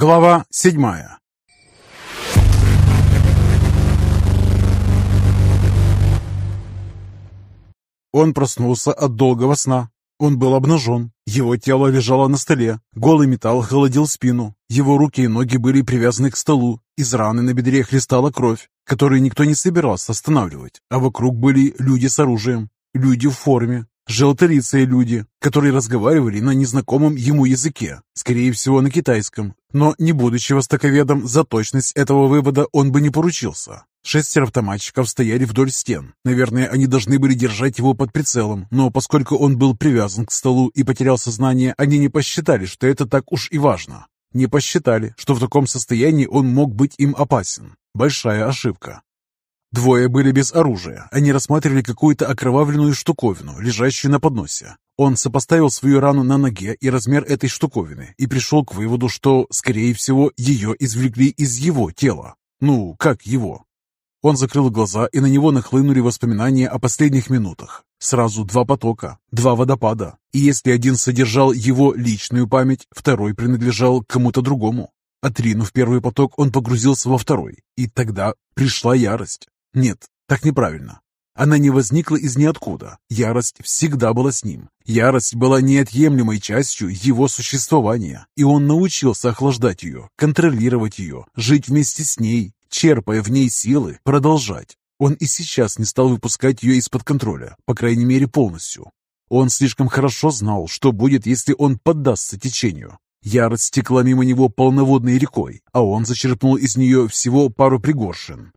Глава седьмая Он проснулся от долгого сна. Он был обнажен. Его тело лежало на столе. Голый металл холодил спину. Его руки и ноги были привязаны к столу. Из раны на бедре хлестала кровь, которую никто не собирался останавливать. А вокруг были люди с оружием. Люди в форме, желтолицые люди, которые разговаривали на незнакомом ему языке, скорее всего на китайском. Но, не будучи востоковедом, за точность этого вывода он бы не поручился. Шестеро автоматчиков стояли вдоль стен. Наверное, они должны были держать его под прицелом, но поскольку он был привязан к столу и потерял сознание, они не посчитали, что это так уж и важно. Не посчитали, что в таком состоянии он мог быть им опасен. Большая ошибка. Двое были без оружия. Они рассматривали какую-то окровавленную штуковину, лежащую на подносе. Он сопоставил свою рану на ноге и размер этой штуковины и пришел к выводу, что, скорее всего, ее извлекли из его тела. Ну, как его? Он закрыл глаза, и на него нахлынули воспоминания о последних минутах. Сразу два потока, два водопада. И если один содержал его личную память, второй принадлежал кому-то другому. Отринув первый поток, он погрузился во второй, и тогда пришла ярость. Нет, так неправильно. Она не возникла из ниоткуда. Ярость всегда была с ним. Ярость была неотъемлемой частью его существования, и он научился охлаждать ее, контролировать ее, жить вместе с ней, черпая в ней силы, продолжать. Он и сейчас не стал выпускать ее из-под контроля, по крайней мере полностью. Он слишком хорошо знал, что будет, если он поддастся течению. Ярость стекла мимо него полноводной рекой, а он зачерпнул из нее всего пару пригоршин.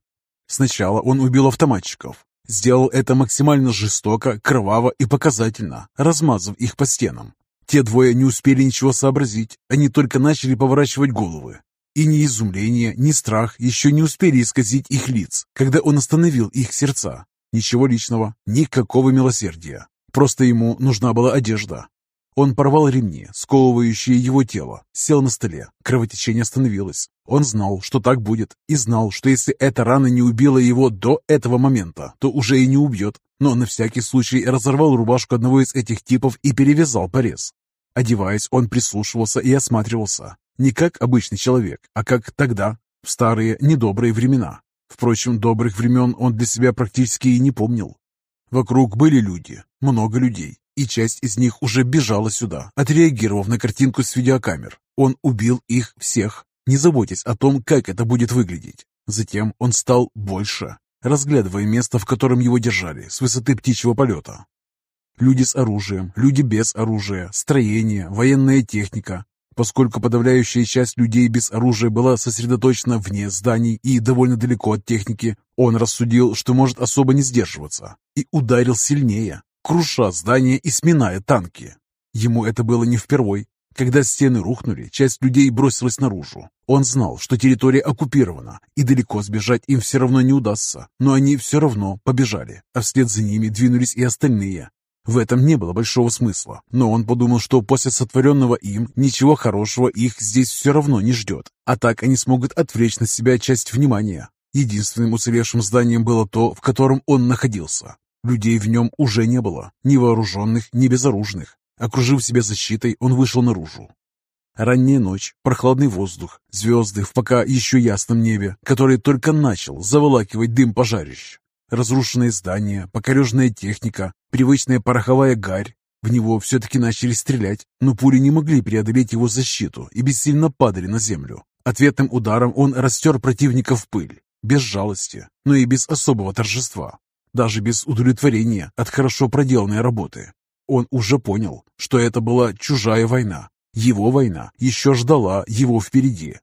Сначала он убил автоматчиков. Сделал это максимально жестоко, кроваво и показательно, размазав их по стенам. Те двое не успели ничего сообразить, они только начали поворачивать головы. И ни изумление, ни страх еще не успели исказить их лиц, когда он остановил их сердца. Ничего личного, никакого милосердия. Просто ему нужна была одежда, он порвал ремни, сковывающие его тело, сел на столе. Кровотечение остановилось. Он знал, что так будет, и знал, что если эта рана не убила его до этого момента, то уже и не убьет. Но на всякий случай разорвал рубашку одного из этих типов и перевязал порез. Одеваясь, он прислушивался и осматривался. Не как обычный человек, а как тогда, в старые недобрые времена. Впрочем, добрых времен он для себя практически и не помнил. Вокруг были люди, много людей, и часть из них уже бежала сюда, отреагировав на картинку с видеокамер. Он убил их всех, не заботясь о том, как это будет выглядеть. Затем он стал больше, разглядывая место, в котором его держали, с высоты птичьего полета. Люди с оружием, люди без оружия, строение, военная техника. Поскольку подавляющая часть людей без оружия была сосредоточена вне зданий и довольно далеко от техники, он рассудил, что может особо не сдерживаться, и ударил сильнее, круша здания и сминая танки. Ему это было не впервой. Когда стены рухнули, часть людей бросилась наружу. Он знал, что территория оккупирована, и далеко сбежать им все равно не удастся, но они все равно побежали, а вслед за ними двинулись и остальные. В этом не было большого смысла, но он подумал, что после сотворенного им ничего хорошего их здесь все равно не ждет, а так они смогут отвлечь на себя часть внимания. Единственным уцелевшим зданием было то, в котором он находился. Людей в нем уже не было, ни вооруженных, ни безоружных. Окружив себя защитой, он вышел наружу. Ранняя ночь, прохладный воздух, звезды в пока еще ясном небе, который только начал заволакивать дым пожарищ. Разрушенные здания, покорежная техника, привычная пороховая гарь. В него все-таки начали стрелять, но пули не могли преодолеть его защиту и бессильно падали на землю. Ответным ударом он растер противника в пыль, без жалости, но и без особого торжества даже без удовлетворения от хорошо проделанной работы. Он уже понял, что это была чужая война. Его война еще ждала его впереди.